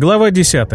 Глава 10.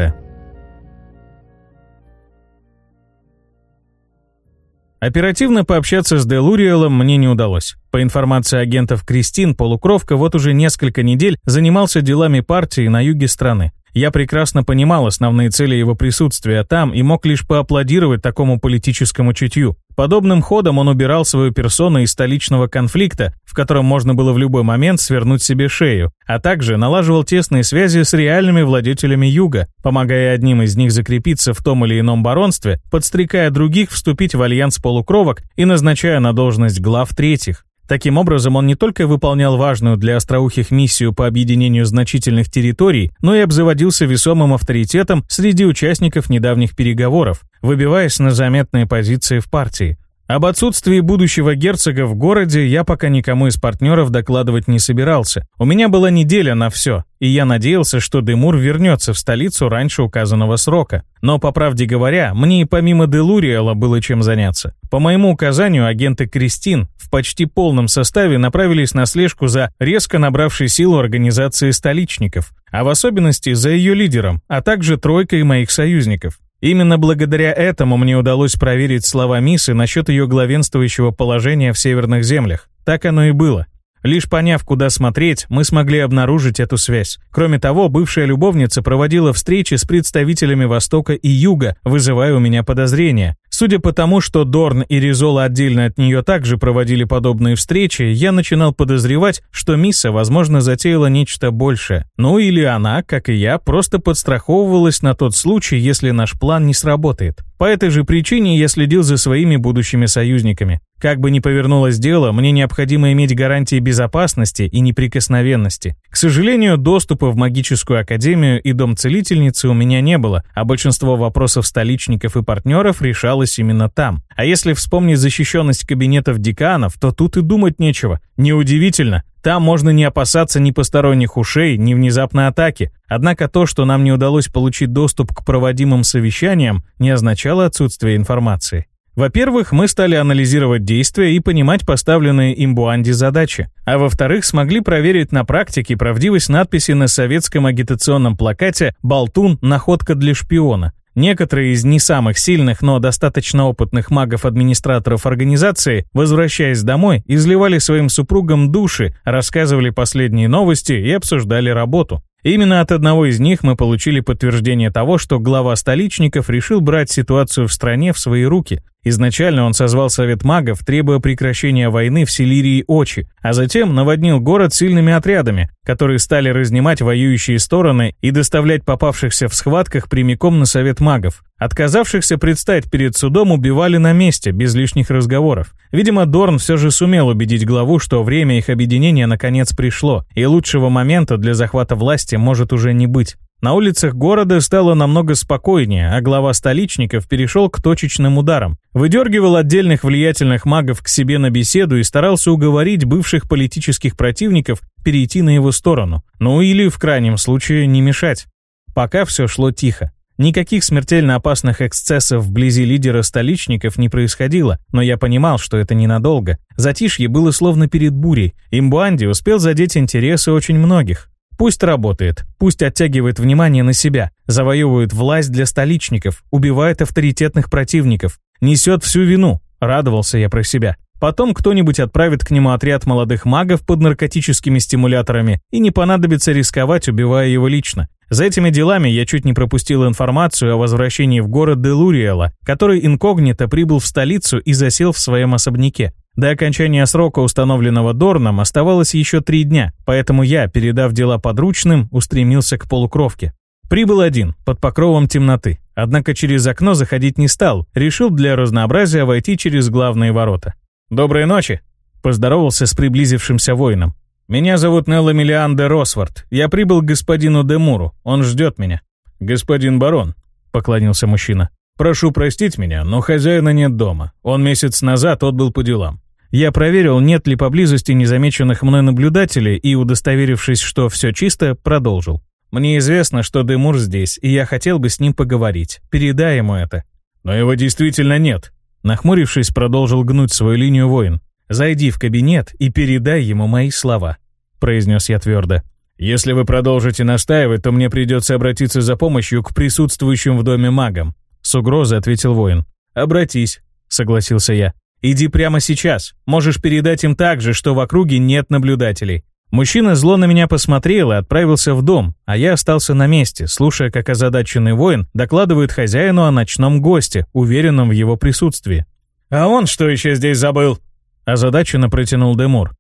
Оперативно пообщаться с Делуриэлом мне не удалось. По информации агентов Кристин, полукровка вот уже несколько недель занимался делами партии на юге страны. Я прекрасно понимал основные цели его присутствия там и мог лишь поаплодировать такому политическому чутью. Подобным ходом он убирал свою персону из столичного конфликта, в котором можно было в любой момент свернуть себе шею, а также налаживал тесные связи с реальными владетелями Юга, помогая одним из них закрепиться в том или ином баронстве, подстрекая других вступить в альянс полукровок и назначая на должность глав третьих. Таким образом, он не только выполнял важную для остроухих миссию по объединению значительных территорий, но и обзаводился весомым авторитетом среди участников недавних переговоров, выбиваясь на заметные позиции в партии. Об отсутствии будущего герцога в городе я пока никому из партнеров докладывать не собирался. У меня была неделя на все, и я надеялся, что Демур вернется в столицу раньше указанного срока. Но, по правде говоря, мне и помимо Делуриэла было чем заняться. По моему указанию, агенты Кристин в почти полном составе направились на слежку за резко набравшей силу организацией столичников, а в особенности за ее лидером, а также тройкой моих союзников. Именно благодаря этому мне удалось проверить слова Мисы насчет ее главенствующего положения в северных землях. Так оно и было. Лишь поняв, куда смотреть, мы смогли обнаружить эту связь. Кроме того, бывшая любовница проводила встречи с представителями Востока и Юга, вызывая у меня подозрения. Судя по тому, что Дорн и Ризола отдельно от нее также проводили подобные встречи, я начинал подозревать, что Мисса, возможно, затеяла нечто большее. Ну или она, как и я, просто подстраховывалась на тот случай, если наш план не сработает. По этой же причине я следил за своими будущими союзниками. Как бы ни повернулось дело, мне необходимо иметь гарантии безопасности и неприкосновенности. К сожалению, доступа в магическую академию и дом целительницы у меня не было, а большинство вопросов столичников и партнеров решалось именно там. А если вспомнить защищенность кабинетов деканов, то тут и думать нечего. Неудивительно, там можно не опасаться ни посторонних ушей, ни внезапной атаки. Однако то, что нам не удалось получить доступ к проводимым совещаниям, не означало отсутствие информации. Во-первых, мы стали анализировать действия и понимать поставленные им Буанди задачи. А во-вторых, смогли проверить на практике правдивость надписи на советском агитационном плакате «Болтун. Находка для шпиона». Некоторые из не самых сильных, но достаточно опытных магов-администраторов организации, возвращаясь домой, изливали своим супругам души, рассказывали последние новости и обсуждали работу. Именно от одного из них мы получили подтверждение того, что глава столичников решил брать ситуацию в стране в свои руки. Изначально он созвал совет магов, требуя прекращения войны в Селирии Очи, а затем наводнил город сильными отрядами, которые стали разнимать воюющие стороны и доставлять попавшихся в схватках прямиком на совет магов. Отказавшихся предстать перед судом убивали на месте, без лишних разговоров. Видимо, Дорн все же сумел убедить главу, что время их объединения наконец пришло, и лучшего момента для захвата власти может уже не быть. На улицах города стало намного спокойнее, а глава столичников перешел к точечным ударам. Выдергивал отдельных влиятельных магов к себе на беседу и старался уговорить бывших политических противников перейти на его сторону. Ну или, в крайнем случае, не мешать. Пока все шло тихо. Никаких смертельно опасных эксцессов вблизи лидера столичников не происходило, но я понимал, что это ненадолго. Затишье было словно перед бурей. Имбуанди успел задеть интересы очень многих. Пусть работает, пусть оттягивает внимание на себя, завоевывает власть для столичников, убивает авторитетных противников, несет всю вину, радовался я про себя. Потом кто-нибудь отправит к нему отряд молодых магов под наркотическими стимуляторами, и не понадобится рисковать, убивая его лично. За этими делами я чуть не пропустил информацию о возвращении в город Делуриэла, который инкогнито прибыл в столицу и засел в своем особняке. До окончания срока, установленного Дорном, оставалось еще три дня, поэтому я, передав дела подручным, устремился к полукровке. Прибыл один, под покровом темноты. Однако через окно заходить не стал, решил для разнообразия войти через главные ворота. «Доброй ночи!» – поздоровался с приблизившимся воином. «Меня зовут Нелла Миллиан де Росфорд. Я прибыл к господину Демуру. Он ждет меня». «Господин барон», — поклонился мужчина. «Прошу простить меня, но хозяина нет дома. Он месяц назад отбыл по делам. Я проверил, нет ли поблизости незамеченных мной наблюдателей и, удостоверившись, что все чисто, продолжил. Мне известно, что Демур здесь, и я хотел бы с ним поговорить. Передай ему это. Но его действительно нет. Нахмурившись, продолжил гнуть свою линию воин. «Зайди в кабинет и передай ему мои слова», — произнес я твердо. Если вы продолжите настаивать, то мне придется обратиться за помощью к присутствующим в доме магам. С угрозой ответил воин. Обратись, согласился я. Иди прямо сейчас. Можешь передать им также, что в округе нет наблюдателей. Мужчина зло на меня посмотрел и отправился в дом, а я остался на месте, слушая, как озадаченный воин докладывает хозяину о ночном госте, уверенном в его присутствии. «А он что еще здесь забыл?» Озадаченно протянул Демур.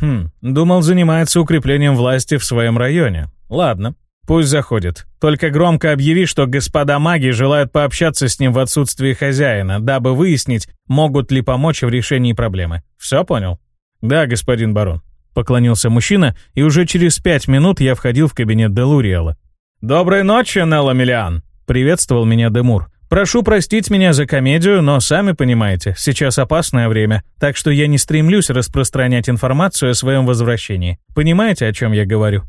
«Хм, думал, занимается укреплением власти в своем районе. Ладно, пусть заходит. Только громко объяви, что господа маги желают пообщаться с ним в отсутствии хозяина, дабы выяснить, могут ли помочь в решении проблемы. Все понял?» «Да, господин барон», Поклонился мужчина, и уже через пять минут я входил в кабинет Делуриэла. «Доброй ночи, Нелла Миллиан!» — приветствовал меня Демур. «Прошу простить меня за комедию, но сами понимаете, сейчас опасное время, так что я не стремлюсь распространять информацию о своем возвращении. Понимаете, о чем я говорю?»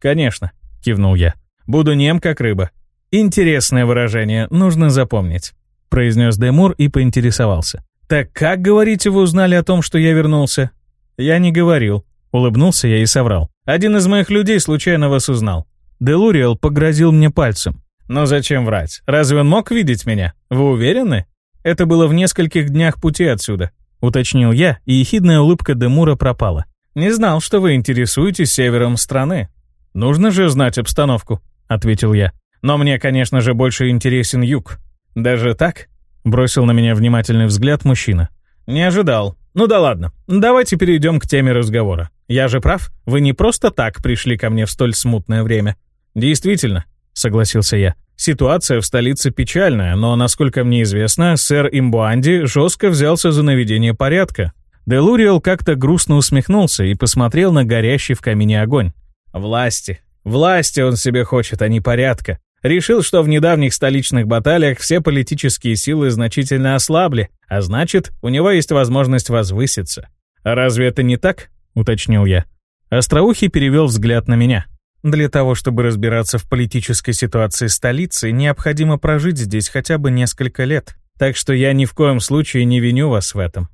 «Конечно», — кивнул я. «Буду нем, как рыба». «Интересное выражение, нужно запомнить», — произнес Демур и поинтересовался. «Так как, говорите, вы узнали о том, что я вернулся?» «Я не говорил», Улыбнулся я и соврал. Один из моих людей случайно вас узнал. Делуриэл погрозил мне пальцем. Но зачем врать? Разве он мог видеть меня? Вы уверены? Это было в нескольких днях пути отсюда. Уточнил я, и ехидная улыбка Демура пропала. Не знал, что вы интересуетесь севером страны. Нужно же знать обстановку, ответил я. Но мне, конечно же, больше интересен юг. Даже так? Бросил на меня внимательный взгляд мужчина. Не ожидал. Ну да ладно. Давайте перейдем к теме разговора. Я же прав, вы не просто так пришли ко мне в столь смутное время. Действительно, согласился я. Ситуация в столице печальная, но, насколько мне известно, сэр Имбуанди жестко взялся за наведение порядка. Делуриэл как-то грустно усмехнулся и посмотрел на горящий в камине огонь. «Власти. Власти он себе хочет, а не порядка. Решил, что в недавних столичных баталиях все политические силы значительно ослабли, а значит, у него есть возможность возвыситься. Разве это не так? Уточнил я. Остроухий перевел взгляд на меня. Для того, чтобы разбираться в политической ситуации столицы, необходимо прожить здесь хотя бы несколько лет. Так что я ни в коем случае не виню вас в этом.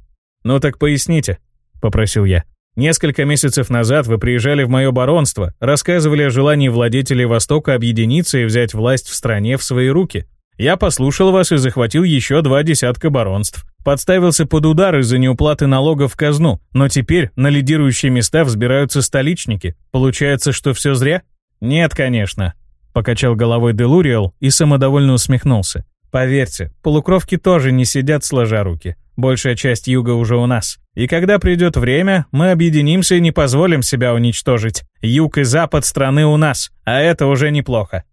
Ну так поясните, попросил я. Несколько месяцев назад вы приезжали в мое баронство, рассказывали о желании владетелей Востока объединиться и взять власть в стране в свои руки. Я послушал вас и захватил еще два десятка баронств. Подставился под удар из-за неуплаты налогов в казну, но теперь на лидирующие места взбираются столичники. Получается, что все зря? Нет, конечно. Покачал головой Делуриал и самодовольно усмехнулся. Поверьте, полукровки тоже не сидят сложа руки. Большая часть юга уже у нас. И когда придет время, мы объединимся и не позволим себя уничтожить. Юг и запад страны у нас, а это уже неплохо.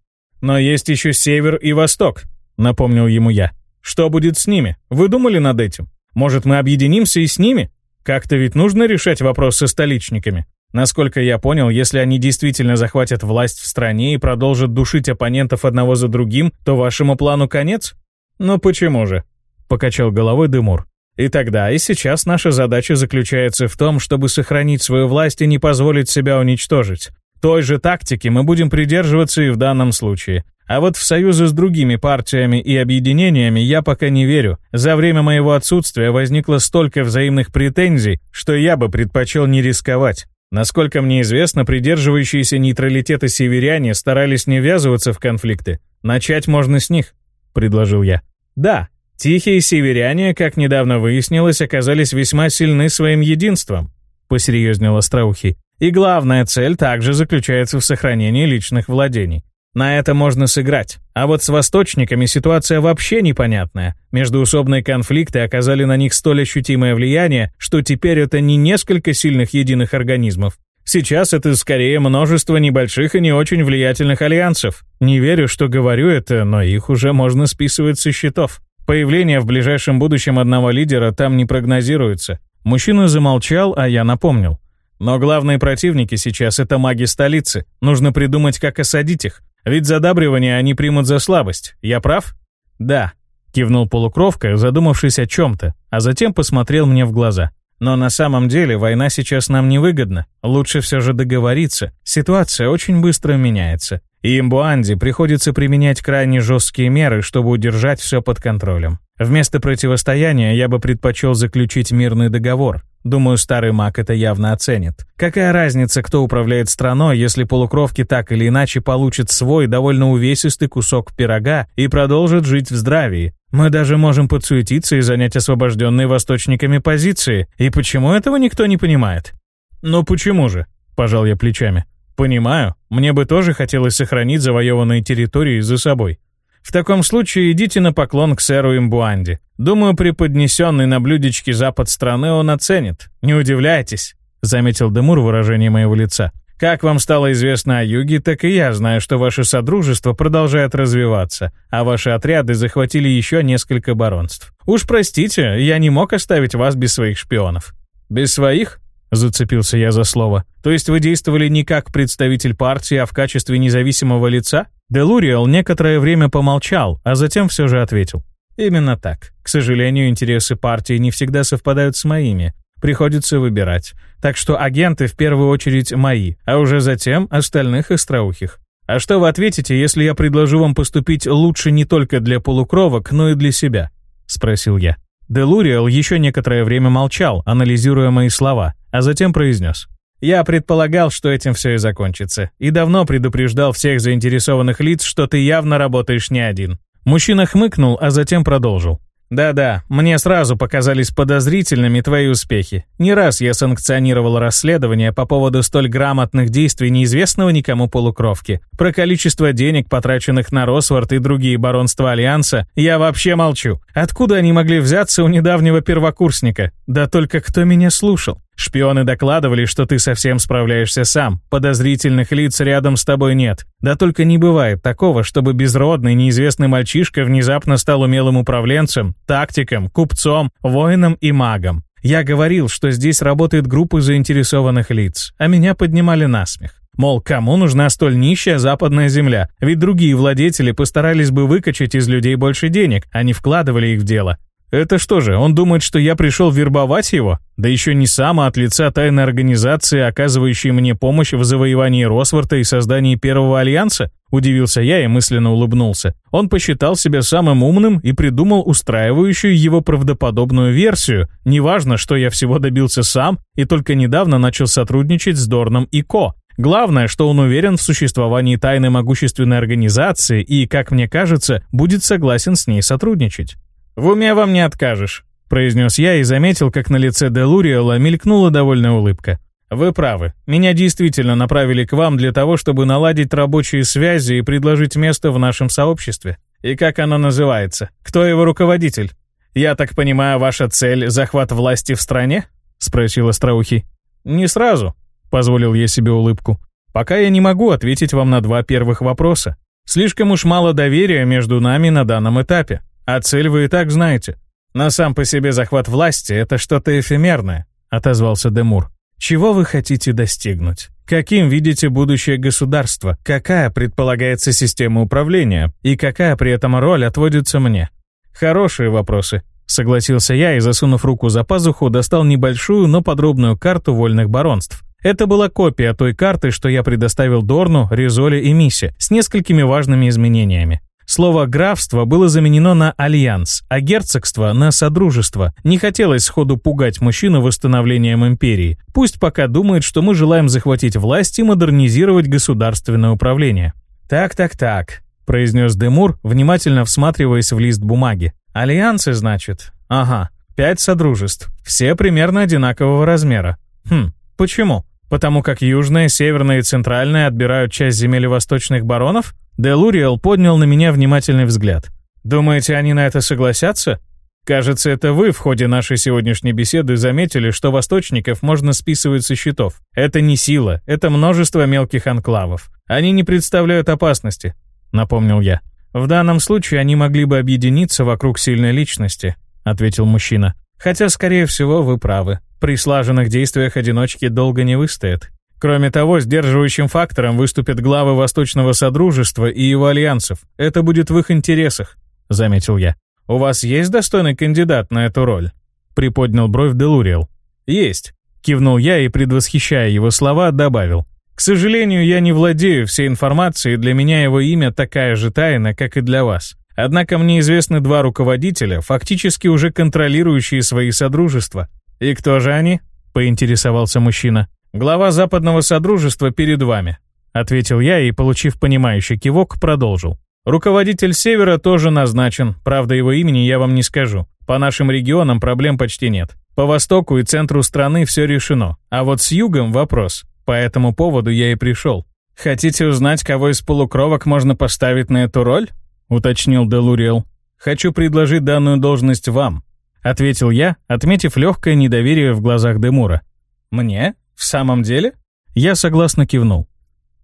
Но есть еще север и восток, напомнил ему я. Что будет с ними? Вы думали над этим? Может, мы объединимся и с ними? Как-то ведь нужно решать вопрос со столичниками. Насколько я понял, если они действительно захватят власть в стране и продолжат душить оппонентов одного за другим, то вашему плану конец? Ну почему же? Покачал головой Дымур. И тогда, и сейчас наша задача заключается в том, чтобы сохранить свою власть и не позволить себя уничтожить. Той же тактики мы будем придерживаться и в данном случае. А вот в союзы с другими партиями и объединениями я пока не верю. За время моего отсутствия возникло столько взаимных претензий, что я бы предпочел не рисковать. Насколько мне известно, придерживающиеся нейтралитета северяне старались не ввязываться в конфликты. Начать можно с них, предложил я. Да, тихие северяне, как недавно выяснилось, оказались весьма сильны своим единством, посерьезнел Остроухий. И главная цель также заключается в сохранении личных владений. На это можно сыграть. А вот с восточниками ситуация вообще непонятная. Междуусобные конфликты оказали на них столь ощутимое влияние, что теперь это не несколько сильных единых организмов. Сейчас это скорее множество небольших и не очень влиятельных альянсов. Не верю, что говорю это, но их уже можно списывать со счетов. Появление в ближайшем будущем одного лидера там не прогнозируется. Мужчина замолчал, а я напомнил. Но главные противники сейчас — это маги столицы. Нужно придумать, как осадить их. Ведь задабривание они примут за слабость. Я прав? Да. Кивнул полукровка, задумавшись о чем-то, а затем посмотрел мне в глаза. Но на самом деле война сейчас нам невыгодна. Лучше все же договориться. Ситуация очень быстро меняется. И Имбуанди приходится применять крайне жесткие меры, чтобы удержать все под контролем. Вместо противостояния я бы предпочел заключить мирный договор. Думаю, старый маг это явно оценит. Какая разница, кто управляет страной, если полукровки так или иначе получат свой довольно увесистый кусок пирога и продолжат жить в здравии? Мы даже можем подсуетиться и занять освобожденные восточниками позиции. И почему этого никто не понимает? Ну почему же? Пожал я плечами. Понимаю, мне бы тоже хотелось сохранить завоеванные территории за собой. В таком случае идите на поклон к сэру Имбуанди. Думаю, преподнесенный на блюдечке запад страны он оценит. Не удивляйтесь», — заметил Демур выражение моего лица. «Как вам стало известно о юге, так и я знаю, что ваше содружество продолжает развиваться, а ваши отряды захватили еще несколько баронств. Уж простите, я не мог оставить вас без своих шпионов». «Без своих?» — зацепился я за слово. «То есть вы действовали не как представитель партии, а в качестве независимого лица?» Делуриэл некоторое время помолчал, а затем все же ответил. «Именно так. К сожалению, интересы партии не всегда совпадают с моими. Приходится выбирать. Так что агенты в первую очередь мои, а уже затем остальных остроухих. А что вы ответите, если я предложу вам поступить лучше не только для полукровок, но и для себя?» — спросил я. Делуриэл еще некоторое время молчал, анализируя мои слова, а затем произнес. Я предполагал, что этим все и закончится, и давно предупреждал всех заинтересованных лиц, что ты явно работаешь не один. Мужчина хмыкнул, а затем продолжил. Да-да, мне сразу показались подозрительными твои успехи. Не раз я санкционировал расследование по поводу столь грамотных действий неизвестного никому полукровки. Про количество денег, потраченных на Росвард и другие баронства Альянса, я вообще молчу. Откуда они могли взяться у недавнего первокурсника? Да только кто меня слушал? Шпионы докладывали, что ты совсем справляешься сам, подозрительных лиц рядом с тобой нет. Да только не бывает такого, чтобы безродный неизвестный мальчишка внезапно стал умелым управленцем, тактиком, купцом, воином и магом. Я говорил, что здесь работает группа заинтересованных лиц, а меня поднимали на смех. Мол, кому нужна столь нищая западная земля? Ведь другие владетели постарались бы выкачать из людей больше денег, а не вкладывали их в дело. Это что же, он думает, что я пришел вербовать его? Да еще не сам, а от лица тайной организации, оказывающей мне помощь в завоевании Росворта и создании Первого Альянса? Удивился я и мысленно улыбнулся. Он посчитал себя самым умным и придумал устраивающую его правдоподобную версию. Неважно, что я всего добился сам и только недавно начал сотрудничать с Дорном и Ко. Главное, что он уверен в существовании тайной могущественной организации и, как мне кажется, будет согласен с ней сотрудничать. «В уме вам не откажешь», — произнес я и заметил, как на лице Делуриэла мелькнула довольная улыбка. «Вы правы. Меня действительно направили к вам для того, чтобы наладить рабочие связи и предложить место в нашем сообществе. И как оно называется? Кто его руководитель? Я так понимаю, ваша цель — захват власти в стране?» — спросил Остроухий. «Не сразу», — позволил я себе улыбку. «Пока я не могу ответить вам на два первых вопроса. Слишком уж мало доверия между нами на данном этапе. А цель вы и так знаете. Но сам по себе захват власти — это что-то эфемерное», — отозвался Демур. «Чего вы хотите достигнуть? Каким видите будущее государства? Какая предполагается система управления? И какая при этом роль отводится мне?» «Хорошие вопросы», — согласился я и, засунув руку за пазуху, достал небольшую, но подробную карту вольных баронств. Это была копия той карты, что я предоставил Дорну, Ризоле и Мисе, с несколькими важными изменениями. Слово «графство» было заменено на «альянс», а герцогство — на «содружество». Не хотелось сходу пугать мужчину восстановлением империи. Пусть пока думает, что мы желаем захватить власть и модернизировать государственное управление. «Так-так-так», — произнес Демур, внимательно всматриваясь в лист бумаги. «Альянсы, значит? Ага, пять содружеств. Все примерно одинакового размера. Хм, почему? Потому как южная, северная и центральная отбирают часть земель восточных баронов? Делуриэл поднял на меня внимательный взгляд. «Думаете, они на это согласятся? Кажется, это вы в ходе нашей сегодняшней беседы заметили, что восточников можно списывать со счетов. Это не сила, это множество мелких анклавов. Они не представляют опасности», — напомнил я. «В данном случае они могли бы объединиться вокруг сильной личности», — ответил мужчина. «Хотя, скорее всего, вы правы. При слаженных действиях одиночки долго не выстоят. Кроме того, сдерживающим фактором выступят главы Восточного Содружества и его альянсов. Это будет в их интересах», — заметил я. «У вас есть достойный кандидат на эту роль?» — приподнял бровь Делуриэл. «Есть», — кивнул я и, предвосхищая его слова, добавил. «К сожалению, я не владею всей информацией, для меня его имя такая же тайна, как и для вас. Однако мне известны два руководителя, фактически уже контролирующие свои содружества. И кто же они? поинтересовался мужчина. Глава Западного Содружества перед вами, ответил я и, получив понимающий кивок, продолжил. Руководитель Севера тоже назначен, правда его имени я вам не скажу. По нашим регионам проблем почти нет. По востоку и центру страны все решено, а вот с югом вопрос. По этому поводу я и пришел. Хотите узнать, кого из полукровок можно поставить на эту роль? уточнил Делуриэл. Хочу предложить данную должность вам, ответил я, отметив легкое недоверие в глазах Демура. Мне? В самом деле? Я согласно кивнул.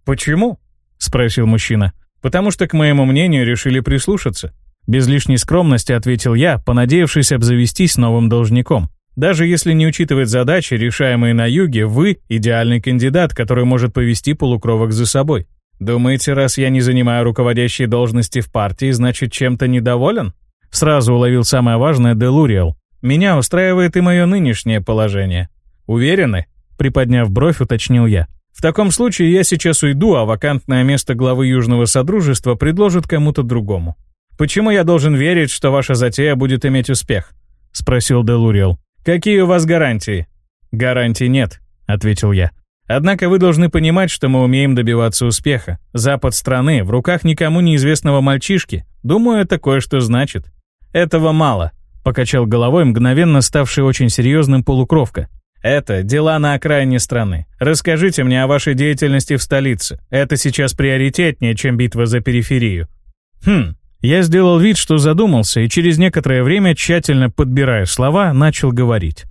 Почему? спросил мужчина. Потому что, к моему мнению, решили прислушаться. Без лишней скромности ответил я, понадеявшись обзавестись новым должником. Даже если не учитывать задачи, решаемые на юге, вы – идеальный кандидат, который может повести полукровок за собой. Думаете, раз я не занимаю руководящие должности в партии, значит, чем-то недоволен? Сразу уловил самое важное Делуриал. Меня устраивает и мое нынешнее положение. Уверены? Приподняв бровь, уточнил я. В таком случае я сейчас уйду, а вакантное место главы Южного Содружества предложат кому-то другому. Почему я должен верить, что ваша затея будет иметь успех? Спросил Делуриал. Какие у вас гарантии? Гарантий нет, ответил я. Однако вы должны понимать, что мы умеем добиваться успеха. Запад страны в руках никому неизвестного мальчишки. Думаю, это кое-что значит. Этого мало, покачал головой мгновенно ставший очень серьезным полукровка. Это дела на окраине страны. Расскажите мне о вашей деятельности в столице. Это сейчас приоритетнее, чем битва за периферию. Хм, я сделал вид, что задумался, и через некоторое время, тщательно подбирая слова, начал говорить.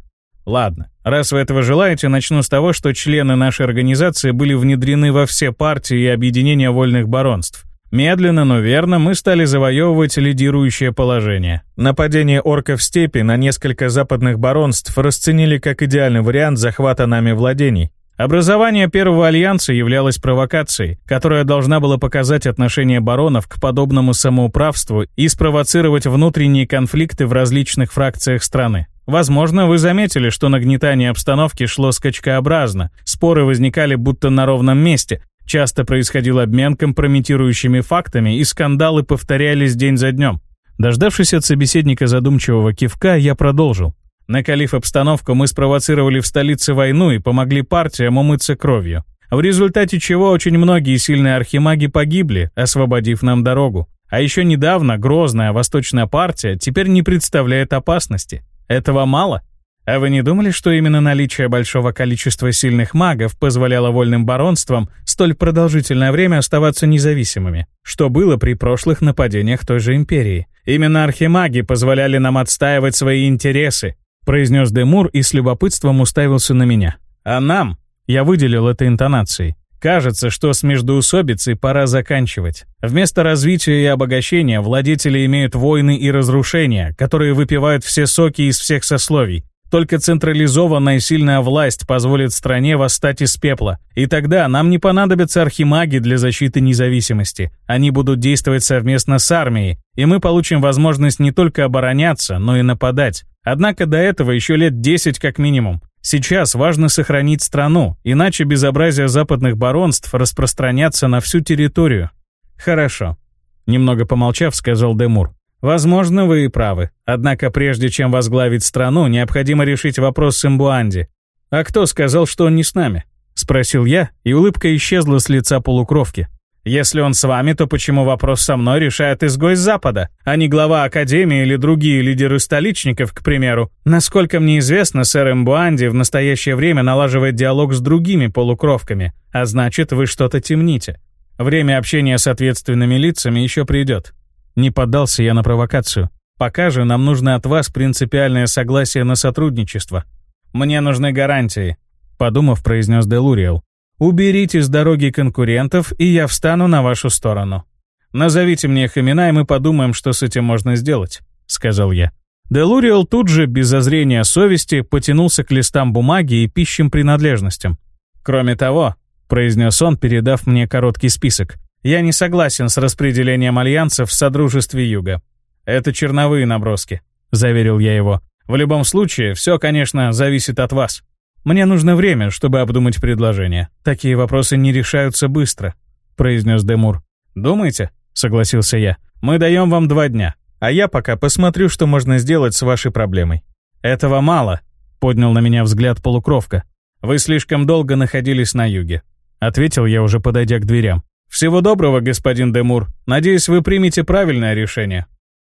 Ладно, раз вы этого желаете, начну с того, что члены нашей организации были внедрены во все партии и объединения вольных баронств. Медленно, но верно мы стали завоевывать лидирующее положение. Нападение орков степи на несколько западных баронств расценили как идеальный вариант захвата нами владений. Образование Первого Альянса являлось провокацией, которая должна была показать отношение баронов к подобному самоуправству и спровоцировать внутренние конфликты в различных фракциях страны. Возможно, вы заметили, что нагнетание обстановки шло скачкообразно, споры возникали будто на ровном месте, Часто происходил обмен компрометирующими фактами, и скандалы повторялись день за днем. Дождавшись от собеседника задумчивого кивка, я продолжил. Накалив обстановку, мы спровоцировали в столице войну и помогли партиям умыться кровью. В результате чего очень многие сильные архимаги погибли, освободив нам дорогу. А еще недавно Грозная Восточная партия теперь не представляет опасности. Этого мало? А вы не думали, что именно наличие большого количества сильных магов позволяло вольным баронствам столь продолжительное время оставаться независимыми, что было при прошлых нападениях той же империи? Именно архимаги позволяли нам отстаивать свои интересы, произнес Демур и с любопытством уставился на меня. А нам, я выделил это интонацией, Кажется, что с междоусобицей пора заканчивать. Вместо развития и обогащения владетели имеют войны и разрушения, которые выпивают все соки из всех сословий, только централизованная сильная власть позволит стране восстать из пепла. И тогда нам не понадобятся архимаги для защиты независимости. Они будут действовать совместно с армией, и мы получим возможность не только обороняться, но и нападать. Однако до этого еще лет 10 как минимум. Сейчас важно сохранить страну, иначе безобразие западных баронств распространятся на всю территорию. Хорошо. Немного помолчав, сказал Демур. Возможно, вы и правы. Однако прежде чем возглавить страну, необходимо решить вопрос с Имбуанди. А кто сказал, что он не с нами? Спросил я, и улыбка исчезла с лица полукровки. Если он с вами, то почему вопрос со мной решает изгой с Запада, а не глава Академии или другие лидеры столичников, к примеру? Насколько мне известно, сэр Эмбуанди в настоящее время налаживает диалог с другими полукровками, а значит, вы что-то темните. Время общения с ответственными лицами еще придет. Не поддался я на провокацию. Пока же нам нужно от вас принципиальное согласие на сотрудничество. Мне нужны гарантии, подумав, произнес Делуриэл. Уберите с дороги конкурентов, и я встану на вашу сторону. Назовите мне их имена, и мы подумаем, что с этим можно сделать, сказал я. Делуриэл тут же, без зазрения совести, потянулся к листам бумаги и пищим принадлежностям. Кроме того, произнес он, передав мне короткий список, я не согласен с распределением альянсов в Содружестве Юга. Это черновые наброски, заверил я его. В любом случае, все, конечно, зависит от вас. Мне нужно время, чтобы обдумать предложение. Такие вопросы не решаются быстро», — произнес Демур. «Думайте», — согласился я. «Мы даем вам два дня, а я пока посмотрю, что можно сделать с вашей проблемой». «Этого мало», — поднял на меня взгляд полукровка. «Вы слишком долго находились на юге», — ответил я, уже подойдя к дверям. «Всего доброго, господин Демур. Надеюсь, вы примете правильное решение».